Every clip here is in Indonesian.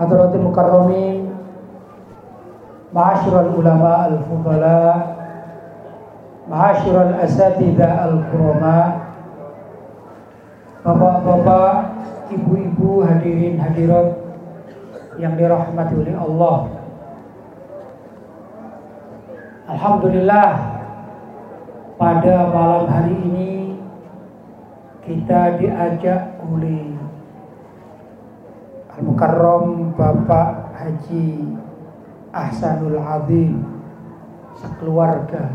Hadratul Mukarramin Ma'asyiral ulama al-fudala Ma'asyiral asatidha al-kurama Bapak-bapak, ibu-ibu, hadirin hadirat yang dirahmati oleh Allah. Alhamdulillah pada malam hari ini kita diajak oleh Al-Mukarram Bapak Haji Ahsanul Azim sekeluarga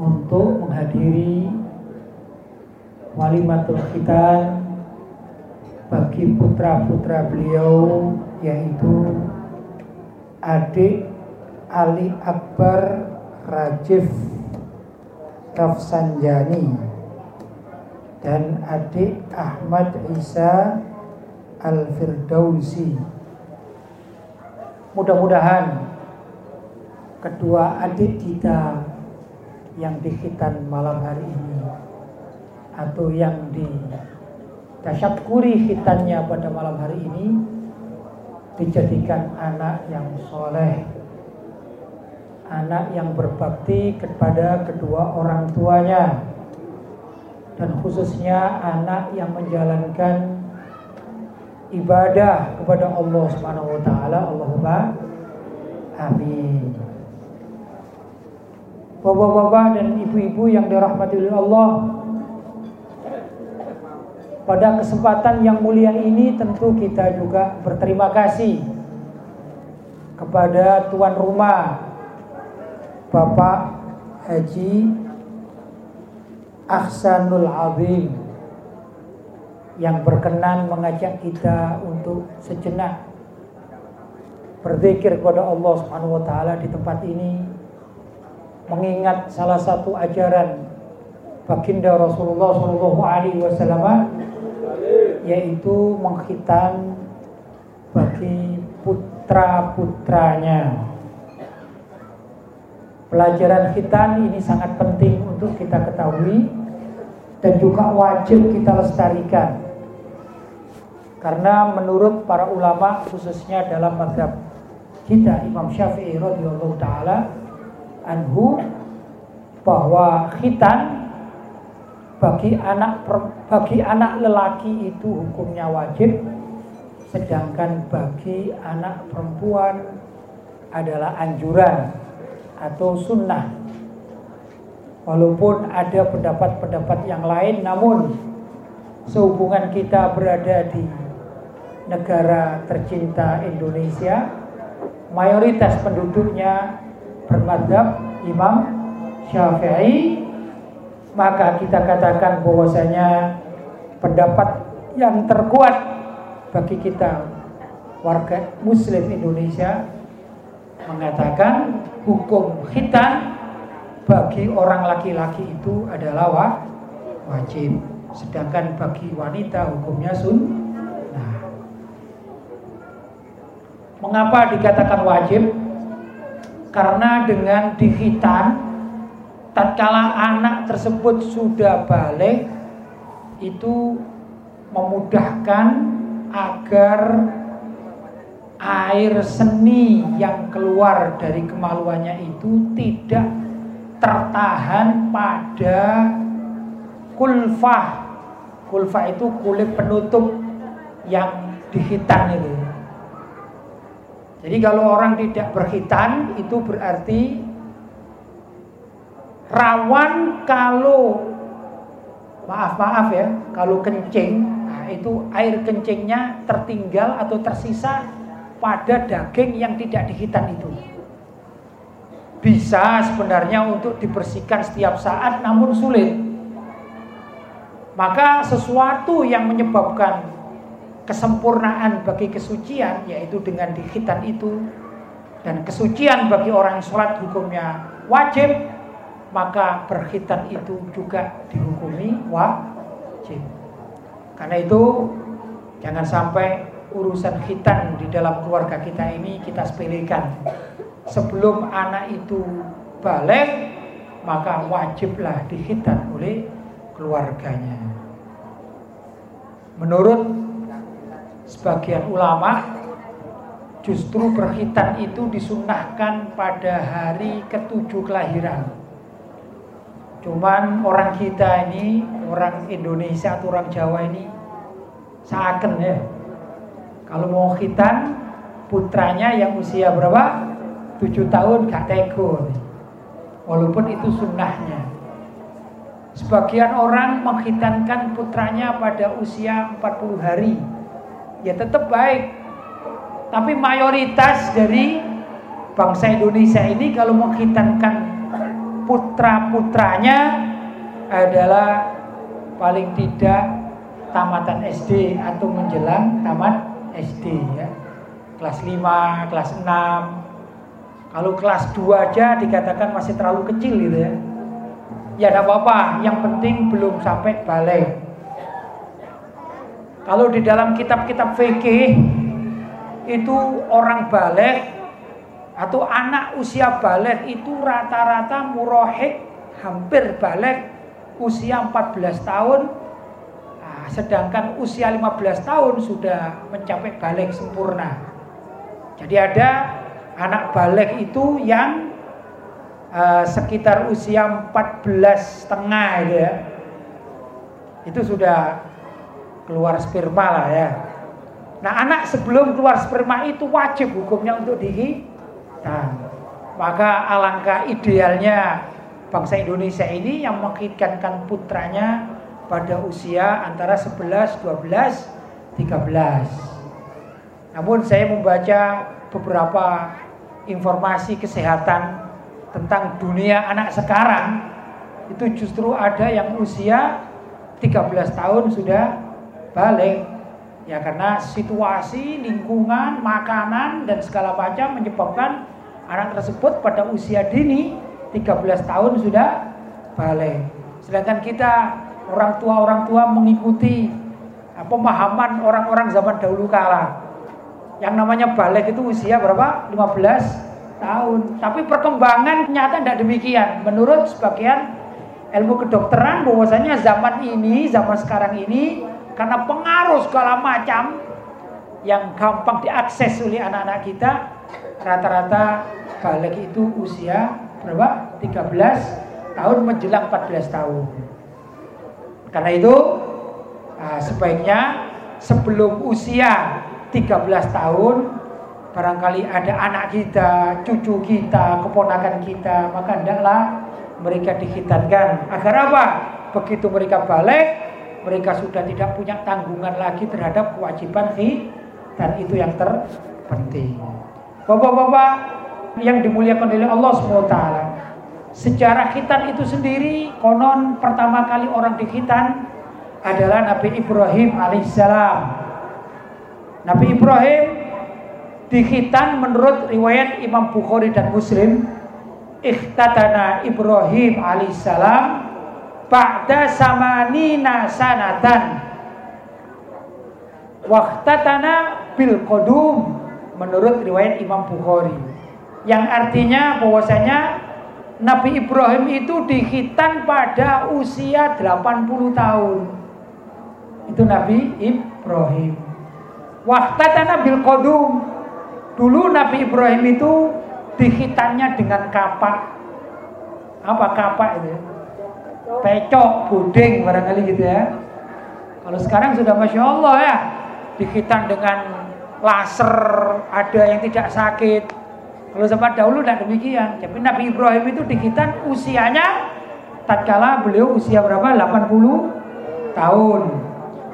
untuk menghadiri walimatul khitan bagi putra-putra beliau yaitu adik Ali Akbar Rajif Rafsanjani dan adik Ahmad Isa Al-Firdausi. Mudah-mudahan kedua adik kita yang dihitan malam hari ini atau yang di tasyakuri hitannya pada malam hari ini dijadikan anak yang soleh anak yang berbakti kepada kedua orang tuanya dan khususnya anak yang menjalankan ibadah kepada Allah Subhanahu wa taala. Allahumma amin. Bapak-bapak dan ibu-ibu yang dirahmati oleh Allah, pada kesempatan yang mulia ini tentu kita juga berterima kasih kepada tuan rumah Bapak Haji Ahsanul Azim yang berkenan mengajak kita untuk sejenak berzikir kepada Allah Subhanahu wa taala di tempat ini mengingat salah satu ajaran baginda Rasulullah Shallallahu alaihi wasallam yaitu menghitan bagi putra-putranya. Pelajaran khitan ini sangat penting untuk kita ketahui dan juga wajib kita lestarikan. Karena menurut para ulama khususnya dalam madhab kita Imam Syafi'i radhiyallahu taala anhu bahwa khitan bagi anak bagi anak lelaki itu hukumnya wajib sedangkan bagi anak perempuan adalah anjuran atau sunnah. Walaupun ada pendapat-pendapat yang lain namun sehubungan kita berada di negara tercinta Indonesia mayoritas penduduknya bermadhab Imam Syafi'i maka kita katakan bahwasanya pendapat yang terkuat bagi kita warga muslim Indonesia mengatakan hukum khitan bagi orang laki-laki itu adalah wajib. Sedangkan bagi wanita hukumnya sunnah mengapa dikatakan wajib karena dengan dihitan tatkala anak tersebut sudah balik itu memudahkan agar air seni yang keluar dari kemaluannya itu tidak tertahan pada kulfah. Kulfah itu kulit penutup yang dihitan itu. Jadi kalau orang tidak berhitan itu berarti rawan kalau maaf maaf ya kalau kencing nah itu air kencingnya tertinggal atau tersisa pada daging yang tidak dihitan itu. Bisa sebenarnya untuk dibersihkan setiap saat namun sulit. Maka sesuatu yang menyebabkan kesempurnaan bagi kesucian yaitu dengan dikhitan itu. Dan kesucian bagi orang yang sholat hukumnya wajib maka berkhitan itu juga dihukumi wajib. Karena itu jangan sampai urusan khitan di dalam keluarga kita ini kita sepelekan. Sebelum anak itu balik maka wajiblah dikhitan oleh keluarganya. Menurut sebagian ulama justru berkhitan itu disunahkan pada hari ketujuh kelahiran. Cuman orang kita ini, orang Indonesia atau orang Jawa ini seakan ya. Kalau mau khitan putranya yang usia berapa? tujuh tahun gak. Walaupun itu sunnahnya. Sebagian orang menghitankan putranya pada usia 40 hari ya tetap baik. Tapi mayoritas dari bangsa Indonesia ini kalau menghitankan putra-putranya adalah paling tidak tamatan SD atau menjelang tamat SD ya. Kelas 5, kelas 6. Kalau kelas 2 aja dikatakan masih terlalu kecil gitu ya. Ya tidak apa-apa, yang penting belum sampai balik. Kalau di dalam kitab-kitab fikih itu orang balik atau anak usia balik itu rata-rata murohik hampir balik usia 14 tahun. Nah, sedangkan usia 15 tahun sudah mencapai balik sempurna. Jadi ada anak balik itu yang uh, sekitar usia 14 setengah ya. Itu sudah keluar sperma lah ya. Nah anak sebelum keluar sperma itu wajib hukumnya untuk dihitan. Maka alangkah idealnya bangsa Indonesia ini yang menghidupkan putranya pada usia antara 11, 12, 13. Namun saya membaca beberapa informasi kesehatan tentang dunia anak sekarang itu justru ada yang usia 13 tahun sudah balik. Ya karena situasi lingkungan makanan dan segala macam menyebabkan anak tersebut pada usia dini 13 tahun sudah balik. Sedangkan kita orang tua orang tua mengikuti uh, pemahaman orang-orang zaman dahulu kala. Yang namanya balik itu usia berapa? 15 tahun. Tapi perkembangan nyata tidak demikian. Menurut sebagian ilmu kedokteran bahwasanya zaman ini zaman sekarang ini karena pengaruh segala macam yang gampang diakses oleh anak-anak kita rata-rata balik itu usia berapa? 13 tahun menjelang 14 tahun. Karena itu nah, sebaiknya sebelum usia 13 tahun barangkali ada anak kita, cucu kita, keponakan kita, maka hendaklah mereka dihitankan. Agar apa? Begitu mereka balik, mereka sudah tidak punya tanggungan lagi terhadap kewajiban fi dan itu yang terpenting. Bapak-bapak yang dimuliakan oleh Allah SWT Sejarah khitan itu sendiri konon pertama kali orang dikhitan adalah Nabi Ibrahim alaihissalam. Nabi Ibrahim dikhitan menurut riwayat Imam Bukhari dan Muslim. Ikhtatana Ibrahim alaihissalam ba'da samanina sanatan. Waqtatana bil qadum menurut riwayat Imam Bukhari. Yang artinya bahwasanya Nabi Ibrahim itu dihitan pada usia 80 tahun. Itu Nabi Ibrahim. Waqtatana bil qadum dulu Nabi Ibrahim itu dihitannya dengan kapak. Apa kapak itu pecok, buding barangkali gitu ya. Kalau sekarang sudah masya Allah ya, dihitan dengan laser, ada yang tidak sakit. Kalau zaman dahulu tidak demikian. Tapi Nabi Ibrahim itu dihitan usianya tatkala beliau usia berapa? 80 tahun.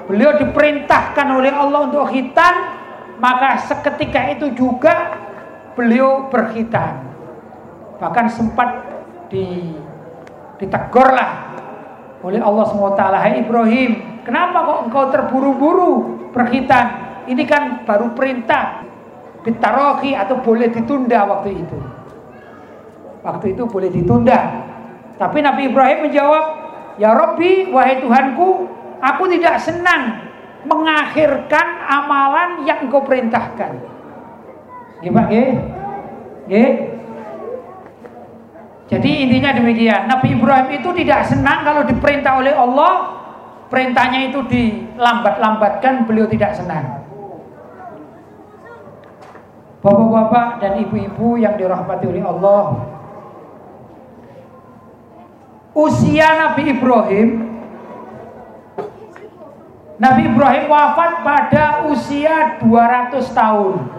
Beliau diperintahkan oleh Allah untuk hitan, maka seketika itu juga beliau berhitan. Bahkan sempat di ditegur lah oleh Allah SWT hai Ibrahim kenapa kok engkau terburu-buru berkhitan Ini kan baru perintah bitarohi atau boleh ditunda waktu itu. Waktu itu boleh ditunda. Tapi Nabi Ibrahim menjawab, Ya Robbi, wahai Tuhanku, aku tidak senang mengakhirkan amalan yang engkau perintahkan. Gimana? Gih? Jadi intinya demikian. Nabi Ibrahim itu tidak senang kalau diperintah oleh Allah, perintahnya itu dilambat-lambatkan, beliau tidak senang. Bapak-bapak dan ibu-ibu yang dirahmati oleh Allah, usia Nabi Ibrahim Nabi Ibrahim wafat pada usia 200 tahun.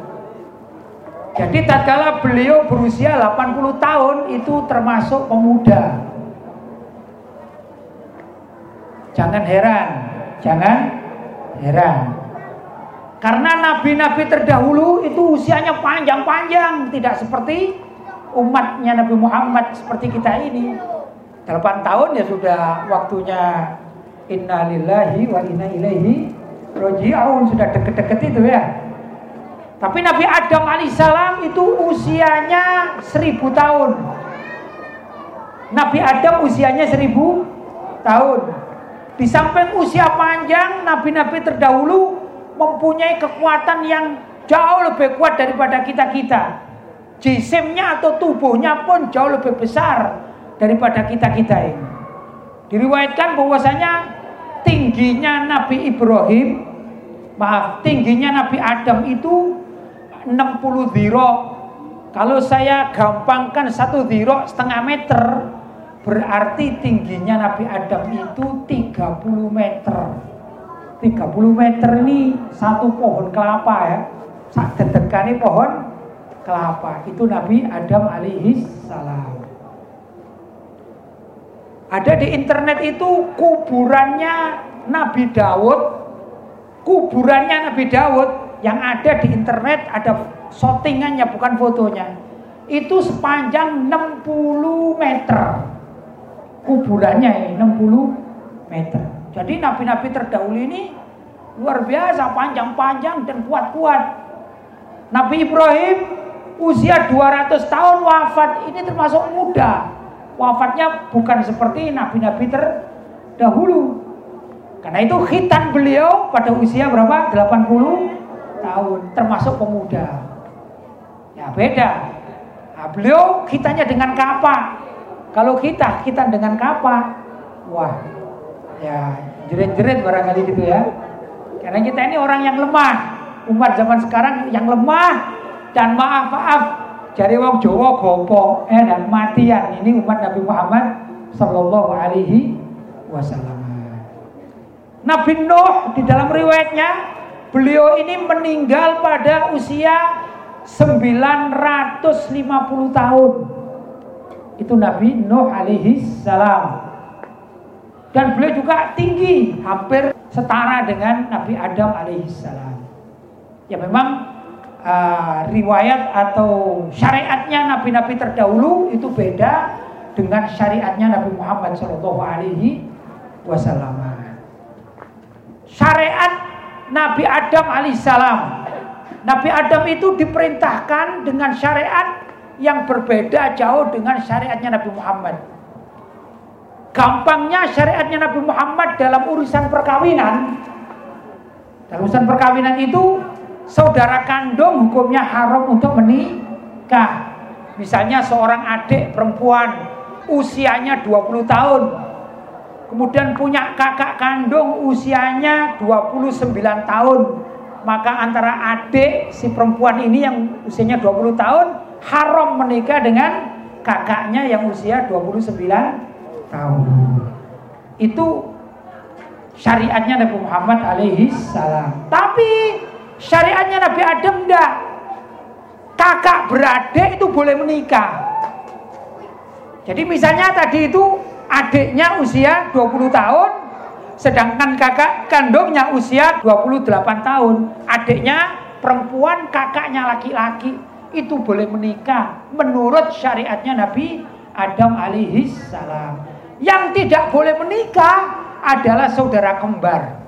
Jadi tatkala beliau berusia 80 tahun itu termasuk pemuda. Jangan heran, jangan heran. Karena nabi-nabi terdahulu itu usianya panjang-panjang, tidak seperti umatnya Nabi Muhammad seperti kita ini. 8 tahun ya sudah waktunya inna lillahi wa inna ilaihi roji'un sudah deket-deket itu ya. Tapi Nabi Adam alaihissalam itu usianya seribu tahun. Nabi Adam usianya seribu tahun. Di samping usia panjang, nabi-nabi terdahulu mempunyai kekuatan yang jauh lebih kuat daripada kita-kita. Jisimnya atau tubuhnya pun jauh lebih besar daripada kita-kita ini. Diriwayatkan bahwasanya tingginya Nabi Ibrahim, maaf, tingginya Nabi Adam itu 60 ziro. Kalau saya gampangkan satu ziro setengah meter, berarti tingginya Nabi Adam itu 30 meter. 30 meter ini satu pohon kelapa ya. Saat dedekani pohon kelapa. Itu Nabi Adam alaihi salam. Ada di internet itu kuburannya Nabi Daud, kuburannya Nabi Daud yang ada di internet ada shootingannya bukan fotonya. Itu sepanjang 60 meter. Kuburannya ini 60 meter. Jadi nabi-nabi terdahulu ini luar biasa panjang-panjang dan kuat-kuat. Nabi Ibrahim usia 200 tahun wafat ini termasuk muda wafatnya bukan seperti nabi-nabi terdahulu. Karena itu khitan beliau pada usia berapa? 80 tahun, termasuk pemuda. Ya beda. Nah, beliau kitanya dengan kapak. Kalau kita, kita dengan kapak. Wah, ya jerit-jerit barangkali gitu ya. Karena kita ini orang yang lemah. Umat zaman sekarang yang lemah dan maaf-maaf Cari wong Jawa gopo eh dan matian ini umat Nabi Muhammad sallallahu alaihi wasallam. Nabi Nuh di dalam riwayatnya beliau ini meninggal pada usia 950 tahun. Itu Nabi Nuh alaihi salam. Dan beliau juga tinggi, hampir setara dengan Nabi Adam alaihi salam. Ya memang uh, riwayat atau syariatnya nabi-nabi terdahulu itu beda dengan syariatnya Nabi Muhammad Wasallam. Syariat Nabi Adam alaihissalam. Nabi Adam itu diperintahkan dengan syariat yang berbeda jauh dengan syariatnya Nabi Muhammad. Gampangnya syariatnya Nabi Muhammad dalam urusan perkawinan. Dalam urusan perkawinan itu saudara kandung hukumnya haram untuk menikah. Misalnya seorang adik perempuan usianya 20 tahun. Kemudian punya kakak kandung usianya 29 tahun. Maka antara adik si perempuan ini yang usianya 20 tahun haram menikah dengan kakaknya yang usia 29 tahun. Itu syariatnya Nabi Muhammad alaihi salam. Tapi Syariatnya Nabi Adam enggak. Kakak beradik itu boleh menikah. Jadi misalnya tadi itu adiknya usia 20 tahun, sedangkan kakak kandungnya usia 28 tahun. Adiknya perempuan, kakaknya laki-laki itu boleh menikah menurut syariatnya Nabi Adam alaihi salam. Yang tidak boleh menikah adalah saudara kembar.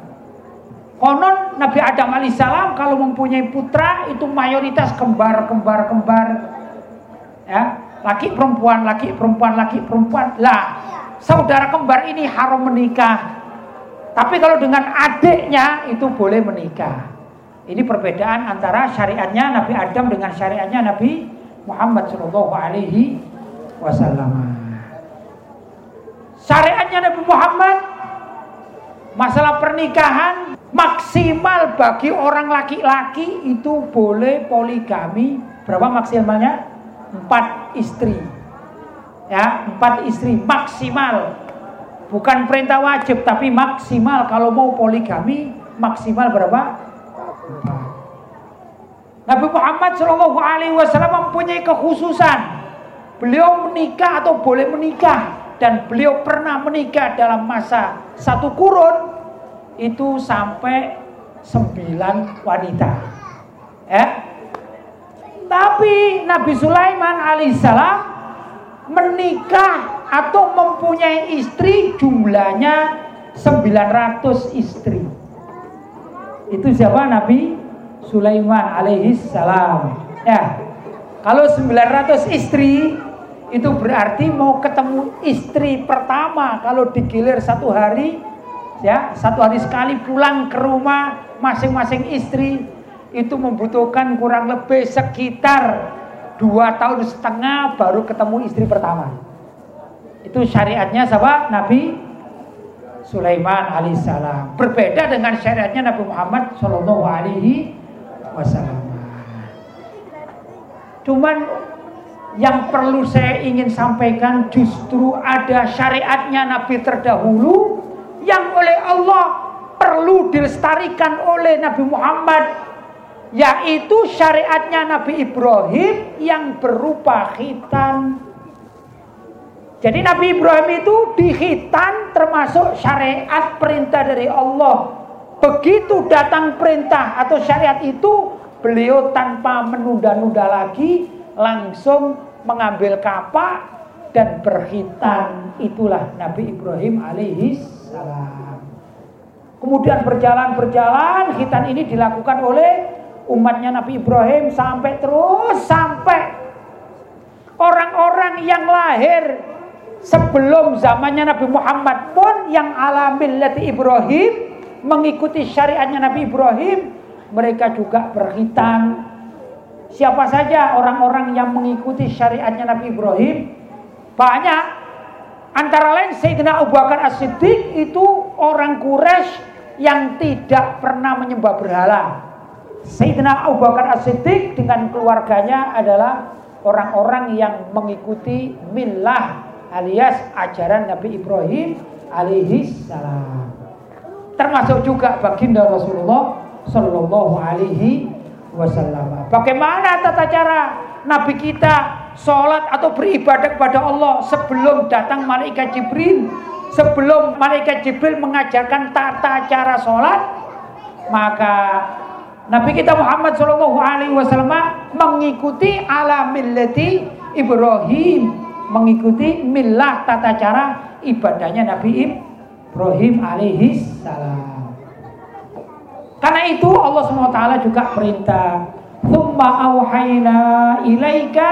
Konon Nabi Adam alaihissalam kalau mempunyai putra itu mayoritas kembar, kembar, kembar. Ya, laki perempuan, laki perempuan, laki perempuan. Lah, saudara kembar ini haram menikah. Tapi kalau dengan adiknya itu boleh menikah. Ini perbedaan antara syariatnya Nabi Adam dengan syariatnya Nabi Muhammad Shallallahu Alaihi Wasallam. Syariatnya Nabi Muhammad masalah pernikahan maksimal bagi orang laki-laki itu boleh poligami berapa maksimalnya empat istri ya empat istri maksimal bukan perintah wajib tapi maksimal kalau mau poligami maksimal berapa Nabi Muhammad Shallallahu Alaihi Wasallam mempunyai kekhususan. Beliau menikah atau boleh menikah dan beliau pernah menikah dalam masa satu kurun itu sampai sembilan wanita. Ya. Tapi Nabi Sulaiman alaihissalam menikah atau mempunyai istri jumlahnya 900 istri. Itu siapa Nabi Sulaiman alaihi salam. Ya. Kalau 900 istri itu berarti mau ketemu istri pertama kalau digilir satu hari ya satu hari sekali pulang ke rumah masing-masing istri itu membutuhkan kurang lebih sekitar dua tahun setengah baru ketemu istri pertama. Itu syariatnya sahabat Nabi Sulaiman alaihissalam. Berbeda dengan syariatnya Nabi Muhammad Shallallahu alaihi wasallam. Cuman yang perlu saya ingin sampaikan justru ada syariatnya Nabi terdahulu yang oleh Allah perlu dilestarikan oleh Nabi Muhammad yaitu syariatnya Nabi Ibrahim yang berupa khitan. Jadi Nabi Ibrahim itu dihitan termasuk syariat perintah dari Allah Begitu datang perintah atau syariat itu, beliau tanpa menunda-nunda lagi langsung mengambil kapak dan berhitan. Itulah Nabi Ibrahim alaihi salam. Kemudian berjalan-berjalan, hitan ini dilakukan oleh umatnya Nabi Ibrahim sampai terus sampai orang-orang yang lahir sebelum zamannya Nabi Muhammad pun yang alamil lati Ibrahim mengikuti syariatnya Nabi Ibrahim, mereka juga berhitan. Siapa saja orang-orang yang mengikuti syariatnya Nabi Ibrahim? Banyak. Antara lain Sayyidina Abu Bakar As-Siddiq itu orang Quraisy yang tidak pernah menyembah berhala. Sayyidina Abu Bakar As-Siddiq dengan keluarganya adalah orang-orang yang mengikuti milah alias ajaran Nabi Ibrahim alaihi salam termasuk juga baginda Rasulullah Shallallahu Alaihi Wasallam. Bagaimana tata cara Nabi kita sholat atau beribadah kepada Allah sebelum datang malaikat Jibril, sebelum malaikat Jibril mengajarkan tata cara sholat, maka Nabi kita Muhammad Shallallahu Alaihi Wasallam mengikuti ala millati Ibrahim, mengikuti milah tata cara ibadahnya Nabi Ibrahim alaihi salam. Karena itu Allah SWT juga perintah Thumma awhayna ilaika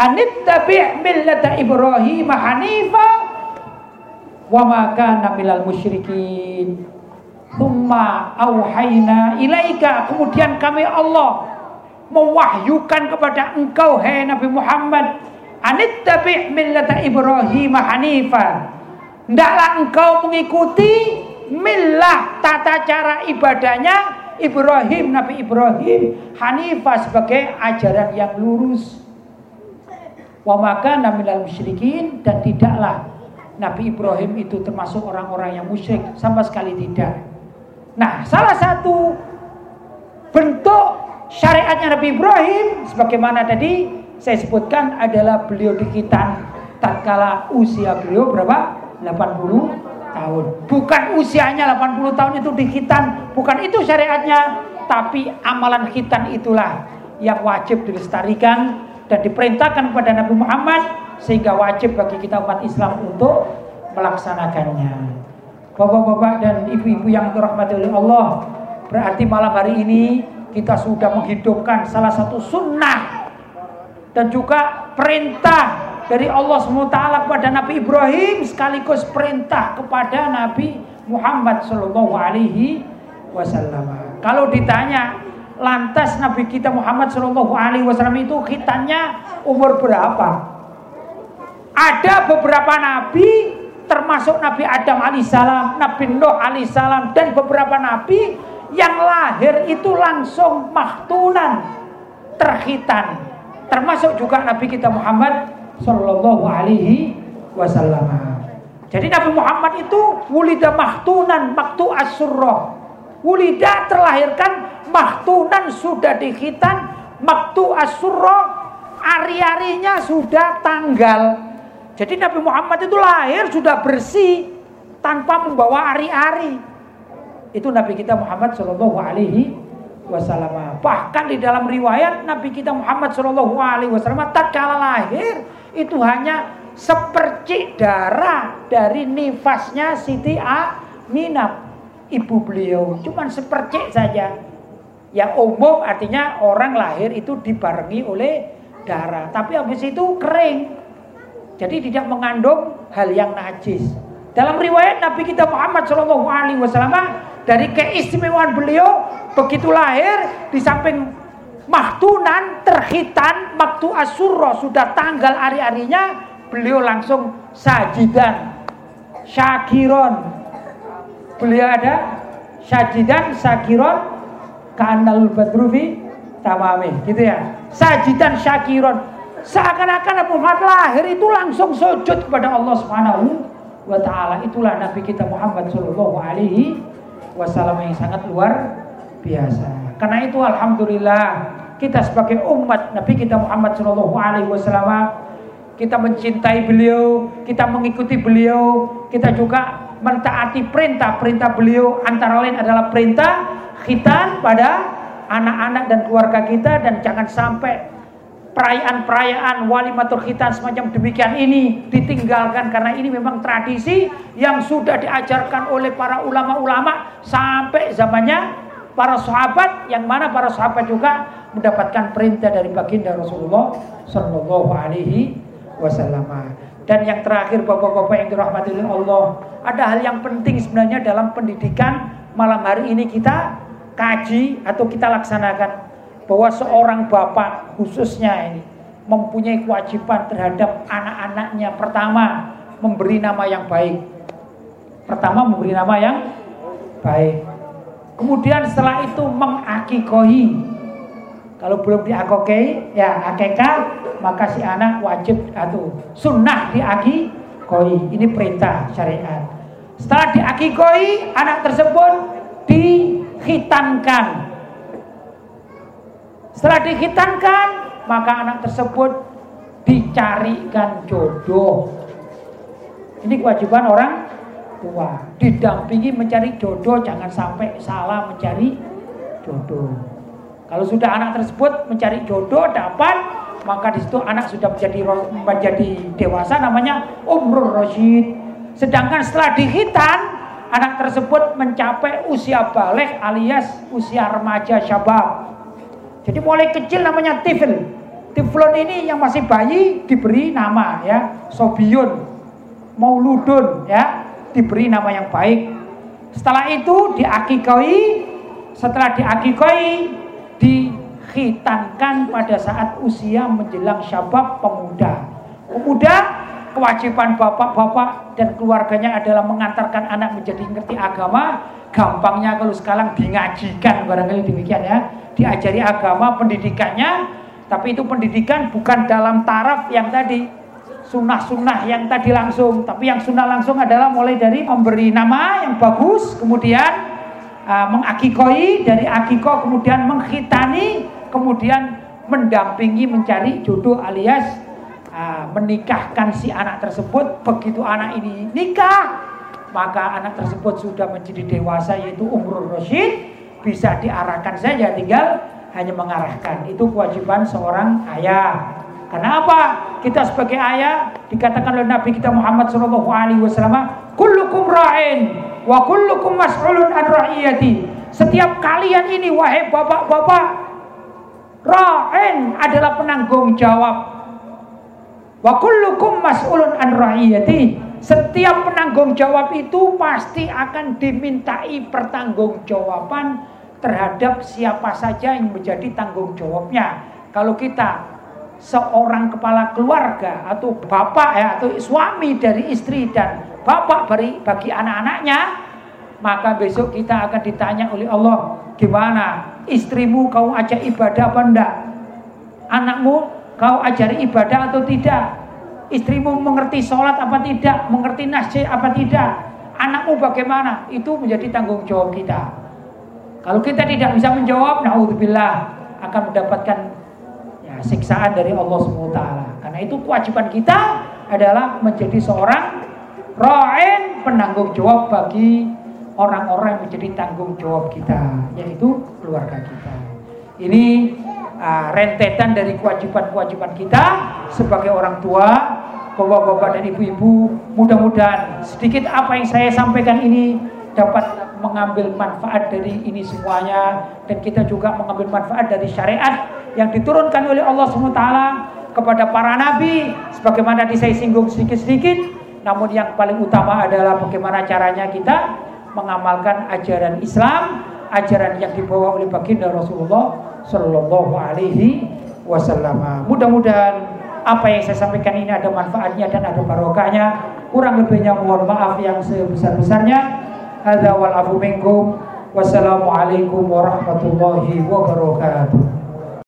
anittabi' millata Ibrahim hanifa wa ma kana musyrikin. Thumma awhayna ilaika kemudian kami Allah mewahyukan kepada engkau hai Nabi Muhammad anittabi' millata Ibrahim hanifa Hendaklah engkau mengikuti milah tata cara ibadahnya Ibrahim, Nabi Ibrahim, Hanifah sebagai ajaran yang lurus. Wa maka naminal musyrikin dan tidaklah Nabi Ibrahim itu termasuk orang-orang yang musyrik sama sekali tidak. Nah, salah satu bentuk syariatnya Nabi Ibrahim sebagaimana tadi saya sebutkan adalah beliau dikitan tatkala usia beliau berapa? 80 tahun. Bukan usianya 80 tahun itu di khitan, bukan itu syariatnya, tapi amalan khitan itulah yang wajib dilestarikan dan diperintahkan kepada Nabi Muhammad sehingga wajib bagi kita umat Islam untuk melaksanakannya. Bapak-bapak dan ibu-ibu yang dirahmati oleh Allah, Berarti malam hari ini kita sudah menghidupkan salah satu sunnah dan juga perintah dari Allah SWT kepada Nabi Ibrahim sekaligus perintah kepada Nabi Muhammad Shallallahu Alaihi Wasallam. Kalau ditanya lantas Nabi kita Muhammad Shallallahu Alaihi Wasallam itu khitannya umur berapa? Ada beberapa nabi termasuk Nabi Adam alaihissalam, Nabi Nuh alaihissalam dan beberapa nabi yang lahir itu langsung mahtunan terhitan termasuk juga Nabi kita Muhammad Sallallahu Alaihi Wasallam. Jadi Nabi Muhammad itu wulida mahtunan maktu asurroh. Wulida terlahirkan mahtunan sudah dikhitan maktu asurroh ari-arinya sudah tanggal. Jadi Nabi Muhammad itu lahir sudah bersih tanpa membawa ari-ari. Itu Nabi kita Muhammad Sallallahu Alaihi Wasallam. Bahkan di dalam riwayat Nabi kita Muhammad Sallallahu Alaihi Wasallam tatkala lahir itu hanya sepercik darah dari nifasnya Siti Aminah ibu beliau cuman sepercik saja yang umum artinya orang lahir itu dibarengi oleh darah tapi habis itu kering jadi tidak mengandung hal yang najis. Dalam riwayat Nabi kita Muhammad Shallallahu Alaihi Wasallam dari keistimewaan beliau begitu lahir di samping mahtunan terhitan waktu asurro sudah tanggal hari-harinya beliau langsung sajidan syakiron. Beliau ada sajidan syakiron kanal badrufi tamami gitu ya. Sajidan syakiron seakan-akan Muhammad lahir itu langsung sujud kepada Allah Subhanahu wa taala. Itulah nabi kita Muhammad sallallahu alaihi wasallam yang sangat luar biasa. Karena itu alhamdulillah kita sebagai umat Nabi kita Muhammad Shallallahu Alaihi Wasallam kita mencintai beliau, kita mengikuti beliau, kita juga mentaati perintah-perintah beliau. Antara lain adalah perintah khitan pada anak-anak dan keluarga kita. Dan jangan sampai perayaan-perayaan walimatul khitan semacam demikian ini ditinggalkan karena ini memang tradisi yang sudah diajarkan oleh para ulama-ulama sampai zamannya para sahabat yang mana para sahabat juga mendapatkan perintah dari baginda Rasulullah Shallallahu Alaihi Wasallam. Dan yang terakhir bapak-bapak yang dirahmati oleh Allah, ada hal yang penting sebenarnya dalam pendidikan malam hari ini kita kaji atau kita laksanakan bahwa seorang bapak khususnya ini mempunyai kewajiban terhadap anak-anaknya pertama memberi nama yang baik. Pertama memberi nama yang baik. Kemudian setelah itu mengakikohi. Kalau belum diakokai, ya akekah, maka si anak wajib atau sunnah diakikoi. Ini perintah syariat. Setelah diakikoi, anak tersebut dihitankan. Setelah dihitankan, maka anak tersebut dicarikan jodoh. Ini kewajiban orang tua. Didampingi mencari jodoh jangan sampai salah mencari jodoh. Kalau sudah anak tersebut mencari jodoh dapat maka di situ anak sudah menjadi menjadi dewasa namanya umrul rasyid sedangkan setelah dihitan anak tersebut mencapai usia balik alias usia remaja syabab jadi mulai kecil namanya tifl tiflon ini yang masih bayi diberi nama ya sobiun mauludun ya diberi nama yang baik. Setelah itu diakikoi, setelah diakikoi dikhitankan pada saat usia menjelang syabab pemuda. Pemuda kewajiban bapak-bapak dan keluarganya adalah mengantarkan anak menjadi ngerti agama. Gampangnya kalau sekarang dingajikan barangkali demikian ya, diajari agama pendidikannya, tapi itu pendidikan bukan dalam taraf yang tadi sunnah-sunnah yang tadi langsung. Tapi yang sunnah langsung adalah mulai dari memberi nama yang bagus, kemudian uh, mengakikoi, dari akiko kemudian menghitani, kemudian mendampingi mencari jodoh alias uh, menikahkan si anak tersebut. Begitu anak ini nikah, maka anak tersebut sudah menjadi dewasa yaitu umur rasyid, bisa diarahkan saja tinggal hanya mengarahkan. Itu kewajiban seorang ayah. Kenapa kita sebagai ayah dikatakan oleh Nabi kita Muhammad Shallallahu Alaihi Wasallam, kullukum ra'in wa kullukum mas'ulun an ra'iyati. Setiap kalian ini wahai bapak-bapak, ra'in adalah penanggung jawab. Wa kullukum mas'ulun an ra'iyati. Setiap penanggung jawab itu pasti akan dimintai pertanggungjawaban terhadap siapa saja yang menjadi tanggung jawabnya. Kalau kita seorang kepala keluarga atau bapak ya atau suami dari istri dan bapak bagi, bagi anak-anaknya maka besok kita akan ditanya oleh Allah gimana? Istrimu kau ajak ibadah apa enggak? Anakmu kau ajari ibadah atau tidak istrimu mengerti sholat apa tidak mengerti nasjid apa tidak anakmu bagaimana itu menjadi tanggung jawab kita kalau kita tidak bisa menjawab naudzubillah akan mendapatkan siksaan dari Allah SWT. Karena itu kewajiban kita adalah menjadi seorang ra'in penanggung jawab bagi orang-orang yang menjadi tanggung jawab kita, yaitu keluarga kita. Ini uh, rentetan dari kewajiban-kewajiban kita sebagai orang tua, bapak-bapak dan ibu-ibu. Mudah-mudahan sedikit apa yang saya sampaikan ini dapat mengambil manfaat dari ini semuanya dan kita juga mengambil manfaat dari syariat yang diturunkan oleh Allah SWT kepada para nabi sebagaimana di saya singgung sedikit-sedikit namun yang paling utama adalah bagaimana caranya kita mengamalkan ajaran Islam ajaran yang dibawa oleh baginda Rasulullah Shallallahu Alaihi Wasallam mudah-mudahan apa yang saya sampaikan ini ada manfaatnya dan ada barokahnya kurang lebihnya mohon maaf yang sebesar-besarnya Hadza wal afu minkum. Wassalamualaikum warahmatullahi wabarakatuh.